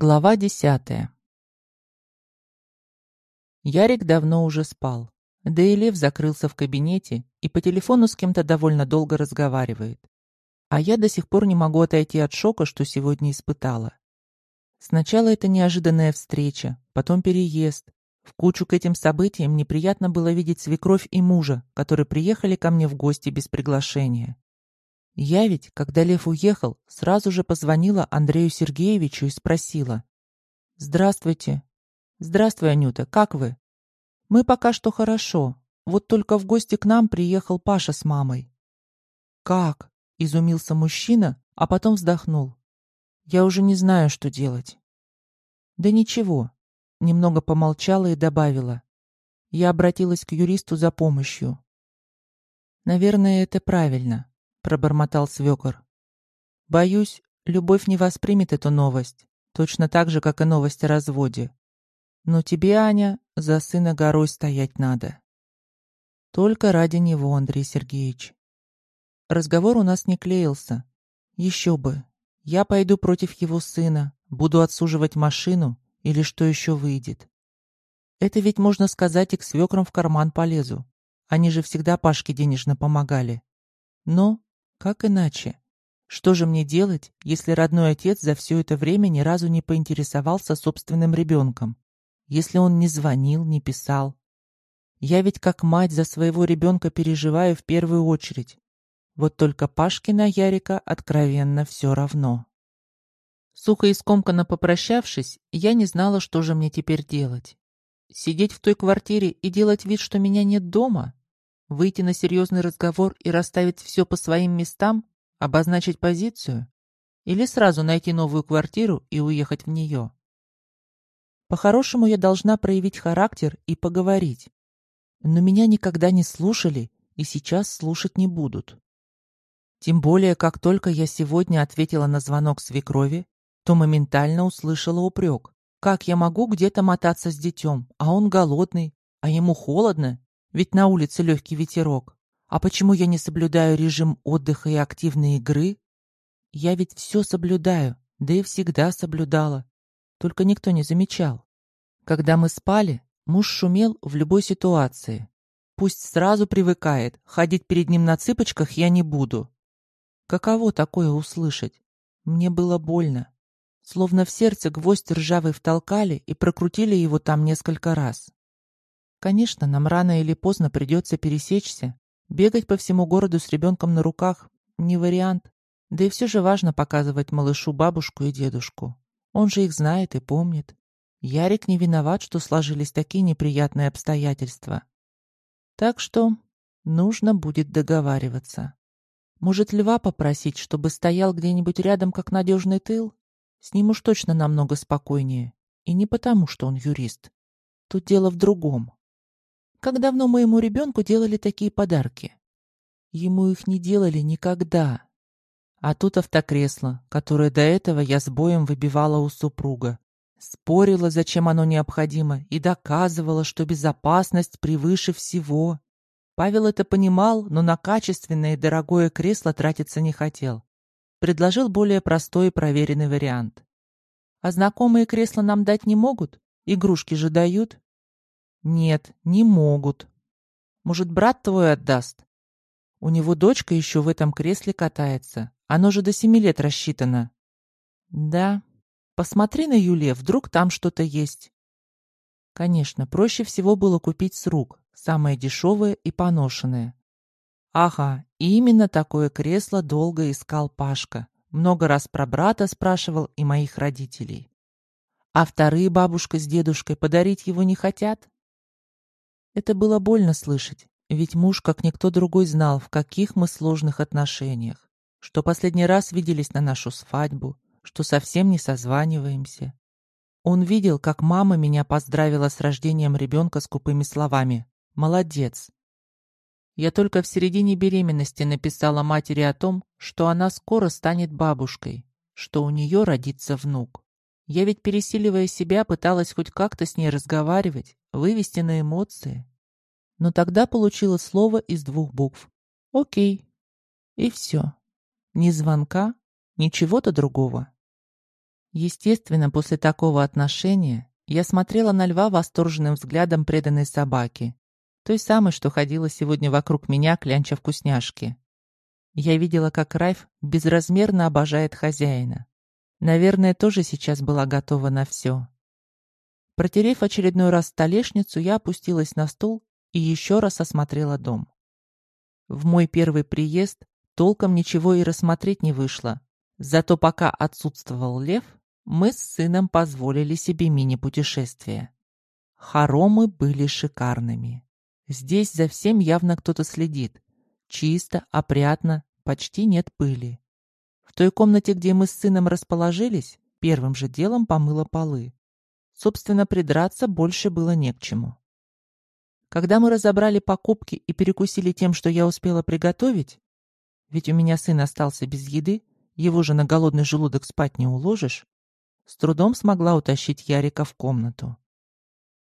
Глава десятая Ярик давно уже спал. Да и Лев закрылся в кабинете и по телефону с кем-то довольно долго разговаривает. А я до сих пор не могу отойти от шока, что сегодня испытала. Сначала это неожиданная встреча, потом переезд. В кучу к этим событиям неприятно было видеть свекровь и мужа, которые приехали ко мне в гости без приглашения. Я ведь, когда Лев уехал, сразу же позвонила Андрею Сергеевичу и спросила. «Здравствуйте». «Здравствуй, Анюта, как вы?» «Мы пока что хорошо. Вот только в гости к нам приехал Паша с мамой». «Как?» — изумился мужчина, а потом вздохнул. «Я уже не знаю, что делать». «Да ничего», — немного помолчала и добавила. Я обратилась к юристу за помощью. «Наверное, это правильно пробормотал свекор. Боюсь, любовь не воспримет эту новость, точно так же, как и новость о разводе. Но тебе, Аня, за сына горой стоять надо. Только ради него, Андрей Сергеевич. Разговор у нас не клеился. Еще бы. Я пойду против его сына, буду отсуживать машину или что еще выйдет. Это ведь можно сказать и к свекрам в карман полезу. Они же всегда Пашке денежно помогали. Но как иначе? Что же мне делать, если родной отец за все это время ни разу не поинтересовался собственным ребенком? Если он не звонил, не писал? Я ведь как мать за своего ребенка переживаю в первую очередь. Вот только Пашкина Ярика откровенно все равно. Сухо и скомканно попрощавшись, я не знала, что же мне теперь делать. Сидеть в той квартире и делать вид, что меня нет дома? Выйти на серьезный разговор и расставить все по своим местам, обозначить позицию? Или сразу найти новую квартиру и уехать в нее? По-хорошему я должна проявить характер и поговорить. Но меня никогда не слушали и сейчас слушать не будут. Тем более, как только я сегодня ответила на звонок свекрови, то моментально услышала упрек. Как я могу где-то мотаться с детем, а он голодный, а ему холодно ведь на улице легкий ветерок. А почему я не соблюдаю режим отдыха и активной игры? Я ведь все соблюдаю, да и всегда соблюдала. Только никто не замечал. Когда мы спали, муж шумел в любой ситуации. Пусть сразу привыкает, ходить перед ним на цыпочках я не буду. Каково такое услышать? Мне было больно. Словно в сердце гвоздь ржавый втолкали и прокрутили его там несколько раз. Конечно, нам рано или поздно придется пересечься. Бегать по всему городу с ребенком на руках – не вариант. Да и все же важно показывать малышу бабушку и дедушку. Он же их знает и помнит. Ярик не виноват, что сложились такие неприятные обстоятельства. Так что нужно будет договариваться. Может, Льва попросить, чтобы стоял где-нибудь рядом, как надежный тыл? С ним уж точно намного спокойнее. И не потому, что он юрист. Тут дело в другом. Как давно моему ребенку делали такие подарки? Ему их не делали никогда. А тут автокресло, которое до этого я с боем выбивала у супруга. Спорила, зачем оно необходимо, и доказывала, что безопасность превыше всего. Павел это понимал, но на качественное и дорогое кресло тратиться не хотел. Предложил более простой и проверенный вариант. А знакомые кресла нам дать не могут? Игрушки же дают. Нет, не могут. Может, брат твой отдаст? У него дочка еще в этом кресле катается. Оно же до семи лет рассчитано. Да. Посмотри на Юле, вдруг там что-то есть. Конечно, проще всего было купить с рук, самое дешевое и поношенное. Ага, именно такое кресло долго искал Пашка. Много раз про брата спрашивал и моих родителей. А вторые бабушка с дедушкой подарить его не хотят? Это было больно слышать, ведь муж, как никто другой, знал, в каких мы сложных отношениях, что последний раз виделись на нашу свадьбу, что совсем не созваниваемся. Он видел, как мама меня поздравила с рождением ребенка скупыми словами «Молодец». Я только в середине беременности написала матери о том, что она скоро станет бабушкой, что у нее родится внук. Я ведь, пересиливая себя, пыталась хоть как-то с ней разговаривать, вывести на эмоции. Но тогда получила слово из двух букв. Окей. И все. Ни звонка, ни чего-то другого. Естественно, после такого отношения я смотрела на льва восторженным взглядом преданной собаки, той самой, что ходила сегодня вокруг меня, клянча вкусняшки. Я видела, как Райф безразмерно обожает хозяина. Наверное, тоже сейчас была готова на все. Протерев очередной раз столешницу, я опустилась на стул и еще раз осмотрела дом. В мой первый приезд толком ничего и рассмотреть не вышло. Зато пока отсутствовал Лев, мы с сыном позволили себе мини-путешествие. Хоромы были шикарными. Здесь за всем явно кто-то следит. Чисто, опрятно, почти нет пыли. Той комнате, где мы с сыном расположились, первым же делом помыла полы. Собственно, придраться больше было не к чему. Когда мы разобрали покупки и перекусили тем, что я успела приготовить, ведь у меня сын остался без еды, его же на голодный желудок спать не уложишь, с трудом смогла утащить Ярика в комнату.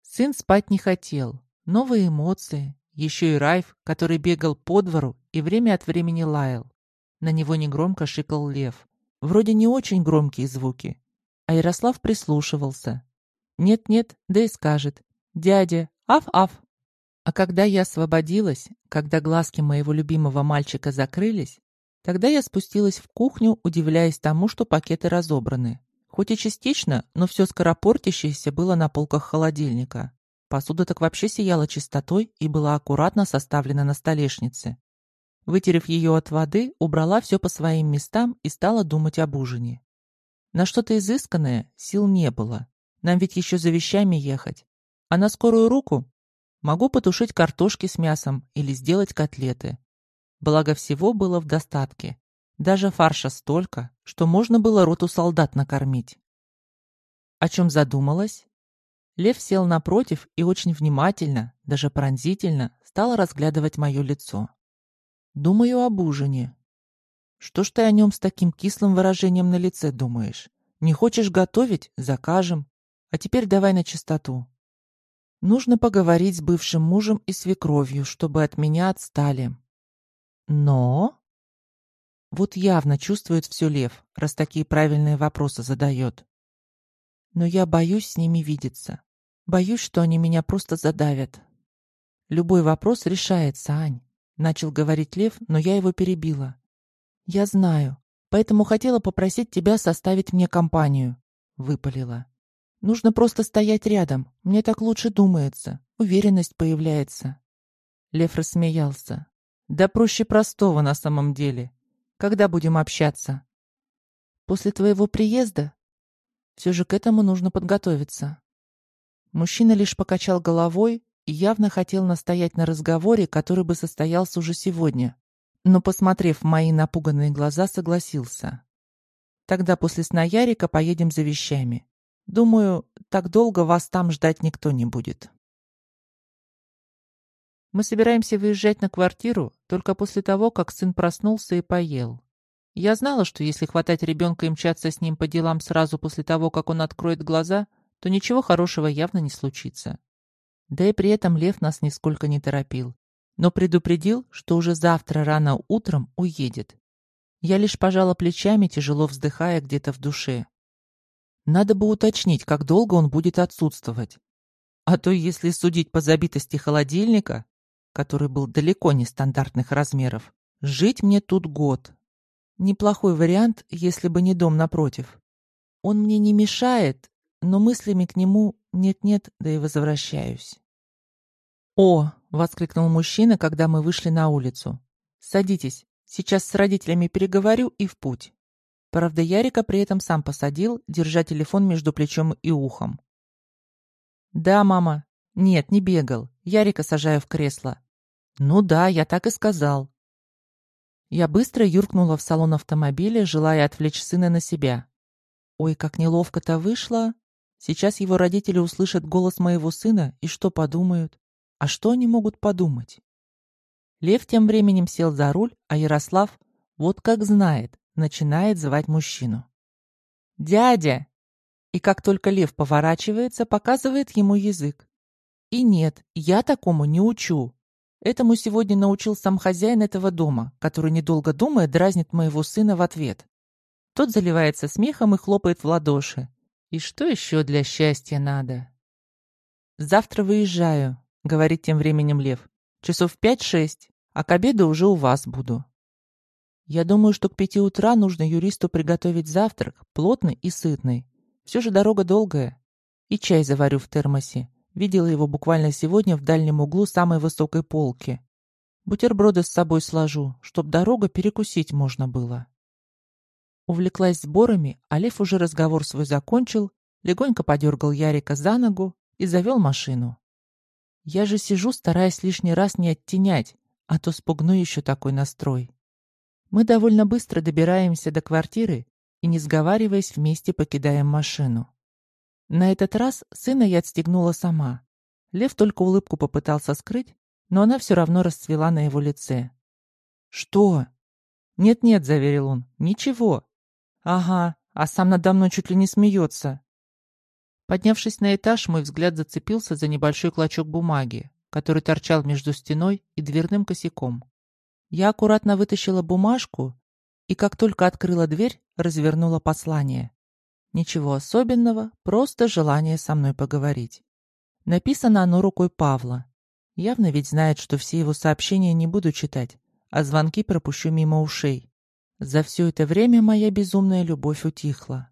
Сын спать не хотел. Новые эмоции, еще и Райф, который бегал по двору и время от времени лаял. На него негромко шикал лев. Вроде не очень громкие звуки. А Ярослав прислушивался. Нет-нет, да и скажет. «Дядя, аф-аф!» А когда я освободилась, когда глазки моего любимого мальчика закрылись, тогда я спустилась в кухню, удивляясь тому, что пакеты разобраны. Хоть и частично, но все скоропортящееся было на полках холодильника. Посуда так вообще сияла чистотой и была аккуратно составлена на столешнице. Вытерев ее от воды, убрала все по своим местам и стала думать об ужине. На что-то изысканное сил не было. Нам ведь еще за вещами ехать. А на скорую руку Могу потушить картошки с мясом или сделать котлеты. Благо всего было в достатке. Даже фарша столько, что можно было роту солдат накормить. О чем задумалась? Лев сел напротив и очень внимательно, даже пронзительно, стал разглядывать мое лицо. Думаю об ужине. Что ж ты о нем с таким кислым выражением на лице думаешь? Не хочешь готовить? Закажем. А теперь давай на чистоту. Нужно поговорить с бывшим мужем и свекровью, чтобы от меня отстали. Но... Вот явно чувствует все Лев, раз такие правильные вопросы задает. Но я боюсь с ними видеться. Боюсь, что они меня просто задавят. Любой вопрос решается, Ань. Начал говорить Лев, но я его перебила. Я знаю, поэтому хотела попросить тебя составить мне компанию. Выпалила. Нужно просто стоять рядом. Мне так лучше думается. Уверенность появляется. Лев рассмеялся. Да проще простого на самом деле. Когда будем общаться? После твоего приезда? Все же к этому нужно подготовиться. Мужчина лишь покачал головой и явно хотел настоять на разговоре, который бы состоялся уже сегодня. Но, посмотрев в мои напуганные глаза, согласился. Тогда после сна Ярика поедем за вещами. Думаю, так долго вас там ждать никто не будет. Мы собираемся выезжать на квартиру только после того, как сын проснулся и поел. Я знала, что если хватать ребенка и мчаться с ним по делам сразу после того, как он откроет глаза, то ничего хорошего явно не случится. Да и при этом Лев нас нисколько не торопил, но предупредил, что уже завтра рано утром уедет. Я лишь пожала плечами, тяжело вздыхая где-то в душе. Надо бы уточнить, как долго он будет отсутствовать. А то, если судить по забитости холодильника, который был далеко не стандартных размеров, жить мне тут год. Неплохой вариант, если бы не дом напротив. Он мне не мешает, но мыслями к нему нет-нет, да и возвращаюсь. «О!» — воскликнул мужчина, когда мы вышли на улицу. «Садитесь, сейчас с родителями переговорю и в путь». Правда, Ярика при этом сам посадил, держа телефон между плечом и ухом. «Да, мама. Нет, не бегал. Ярика сажаю в кресло». «Ну да, я так и сказал». Я быстро юркнула в салон автомобиля, желая отвлечь сына на себя. Ой, как неловко-то вышло. Сейчас его родители услышат голос моего сына и что подумают? А что они могут подумать? Лев тем временем сел за руль, а Ярослав, вот как знает, начинает звать мужчину. «Дядя!» И как только лев поворачивается, показывает ему язык. И нет, я такому не учу. Этому сегодня научил сам хозяин этого дома, который, недолго думая, дразнит моего сына в ответ. Тот заливается смехом и хлопает в ладоши. И что еще для счастья надо? «Завтра выезжаю», — говорит тем временем Лев. «Часов пять-шесть, а к обеду уже у вас буду». Я думаю, что к пяти утра нужно юристу приготовить завтрак, плотный и сытный. Все же дорога долгая. И чай заварю в термосе. Видела его буквально сегодня в дальнем углу самой высокой полки. Бутерброды с собой сложу, чтоб дорога перекусить можно было. Увлеклась сборами, а Лев уже разговор свой закончил, легонько подергал Ярика за ногу и завел машину. Я же сижу, стараясь лишний раз не оттенять, а то спугну еще такой настрой. Мы довольно быстро добираемся до квартиры и, не сговариваясь, вместе покидаем машину. На этот раз сына я отстегнула сама. Лев только улыбку попытался скрыть, но она все равно расцвела на его лице. «Что?» «Нет-нет», — заверил он, — «ничего». «Ага, а сам надо мной чуть ли не смеется». Поднявшись на этаж, мой взгляд зацепился за небольшой клочок бумаги, который торчал между стеной и дверным косяком. Я аккуратно вытащила бумажку и, как только открыла дверь, развернула послание. Ничего особенного, просто желание со мной поговорить. Написано оно рукой Павла. Явно ведь знает, что все его сообщения не буду читать, а звонки пропущу мимо ушей. За все это время моя безумная любовь утихла.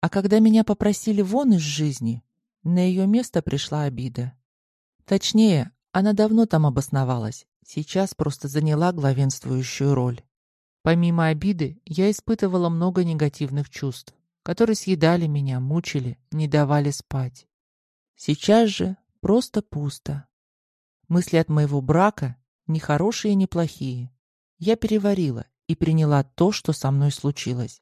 А когда меня попросили вон из жизни, на ее место пришла обида. Точнее, она давно там обосновалась, сейчас просто заняла главенствующую роль. Помимо обиды, я испытывала много негативных чувств, которые съедали меня, мучили, не давали спать. Сейчас же просто пусто. Мысли от моего брака, ни хорошие, ни плохие. Я переварила и приняла то, что со мной случилось.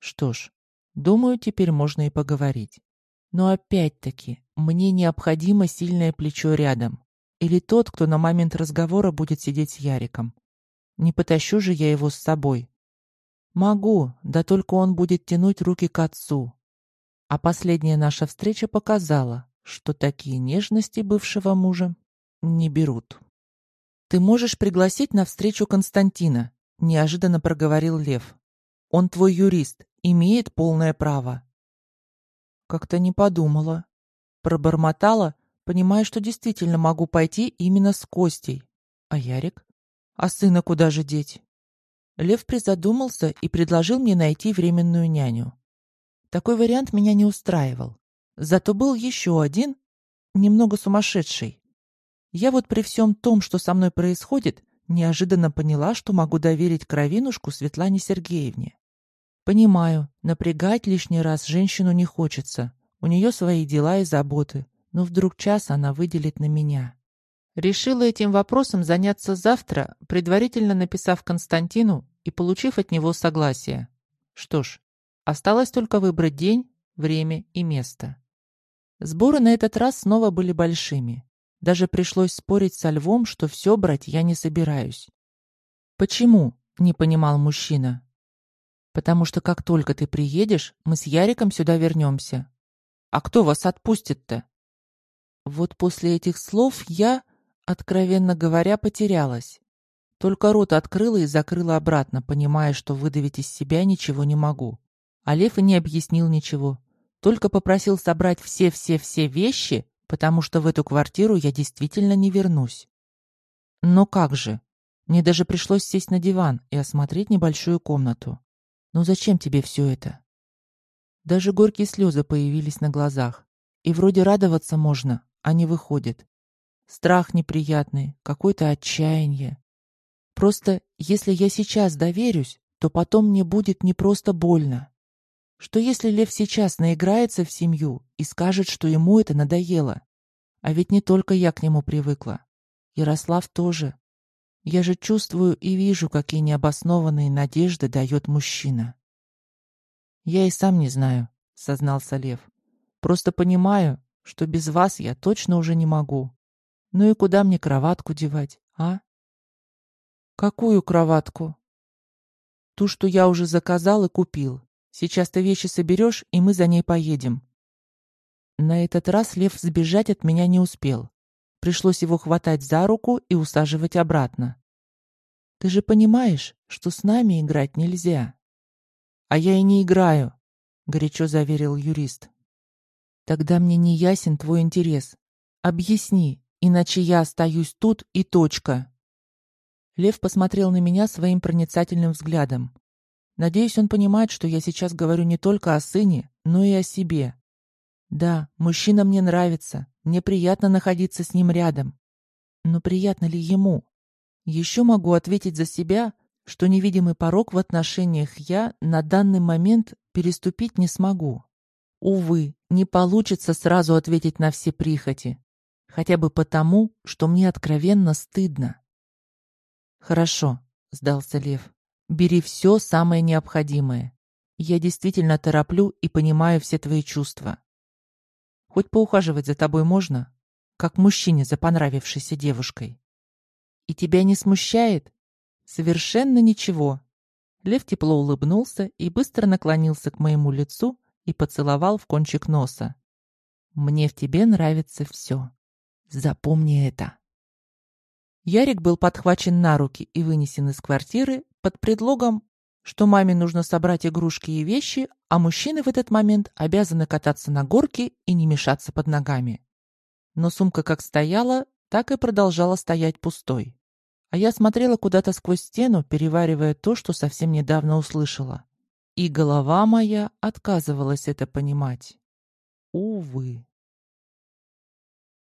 Что ж, думаю, теперь можно и поговорить. Но опять-таки, мне необходимо сильное плечо рядом. Или тот, кто на момент разговора будет сидеть с Яриком. Не потащу же я его с собой. Могу, да только он будет тянуть руки к отцу. А последняя наша встреча показала, что такие нежности бывшего мужа не берут. «Ты можешь пригласить на встречу Константина», — неожиданно проговорил Лев. «Он твой юрист, имеет полное право». Как-то не подумала. Пробормотала, понимая, что действительно могу пойти именно с Костей. А Ярик? А сына куда же деть? Лев призадумался и предложил мне найти временную няню. Такой вариант меня не устраивал. Зато был еще один, немного сумасшедший. Я вот при всем том, что со мной происходит, неожиданно поняла, что могу доверить кровинушку Светлане Сергеевне. Понимаю, напрягать лишний раз женщину не хочется. У нее свои дела и заботы, но вдруг час она выделит на меня. Решила этим вопросом заняться завтра, предварительно написав Константину и получив от него согласие. Что ж, осталось только выбрать день, время и место. Сборы на этот раз снова были большими. Даже пришлось спорить со Львом, что все брать я не собираюсь. «Почему?» — не понимал мужчина. «Потому что как только ты приедешь, мы с Яриком сюда вернемся. А кто вас отпустит-то?» Вот после этих слов я Откровенно говоря, потерялась. Только рот открыла и закрыла обратно, понимая, что выдавить из себя ничего не могу. А Лев и не объяснил ничего. Только попросил собрать все-все-все вещи, потому что в эту квартиру я действительно не вернусь. Но как же? Мне даже пришлось сесть на диван и осмотреть небольшую комнату. Ну зачем тебе все это? Даже горькие слезы появились на глазах. И вроде радоваться можно, а не выходит. Страх неприятный, какое-то отчаяние. Просто если я сейчас доверюсь, то потом мне будет не просто больно. Что если Лев сейчас наиграется в семью и скажет, что ему это надоело? А ведь не только я к нему привыкла. Ярослав тоже. Я же чувствую и вижу, какие необоснованные надежды дает мужчина. Я и сам не знаю, сознался Лев. Просто понимаю, что без вас я точно уже не могу. Ну и куда мне кроватку девать, а? Какую кроватку? Ту, что я уже заказал и купил. Сейчас ты вещи соберешь, и мы за ней поедем. На этот раз Лев сбежать от меня не успел. Пришлось его хватать за руку и усаживать обратно. Ты же понимаешь, что с нами играть нельзя. а я и не играю», — горячо заверил юрист. «Тогда мне не ясен твой интерес. Объясни, иначе я остаюсь тут и точка». Лев посмотрел на меня своим проницательным взглядом. Надеюсь, он понимает, что я сейчас говорю не только о сыне, но и о себе. Да, мужчина мне нравится, мне приятно находиться с ним рядом. Но приятно ли ему? Еще могу ответить за себя, что невидимый порог в отношениях я на данный момент переступить не смогу. Увы, не получится сразу ответить на все прихоти. Хотя бы потому, что мне откровенно стыдно. «Хорошо», — сдался Лев. «Бери все самое необходимое. Я действительно тороплю и понимаю все твои чувства. Хоть поухаживать за тобой можно, как мужчине за понравившейся девушкой. И тебя не смущает? Совершенно ничего. Лев тепло улыбнулся и быстро наклонился к моему лицу и поцеловал в кончик носа. Мне в тебе нравится все. Запомни это. Ярик был подхвачен на руки и вынесен из квартиры под предлогом, что маме нужно собрать игрушки и вещи, а мужчины в этот момент обязаны кататься на горке и не мешаться под ногами. Но сумка как стояла, так и продолжала стоять пустой. А я смотрела куда-то сквозь стену, переваривая то, что совсем недавно услышала. И голова моя отказывалась это понимать. Увы.